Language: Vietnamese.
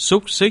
xúc xích,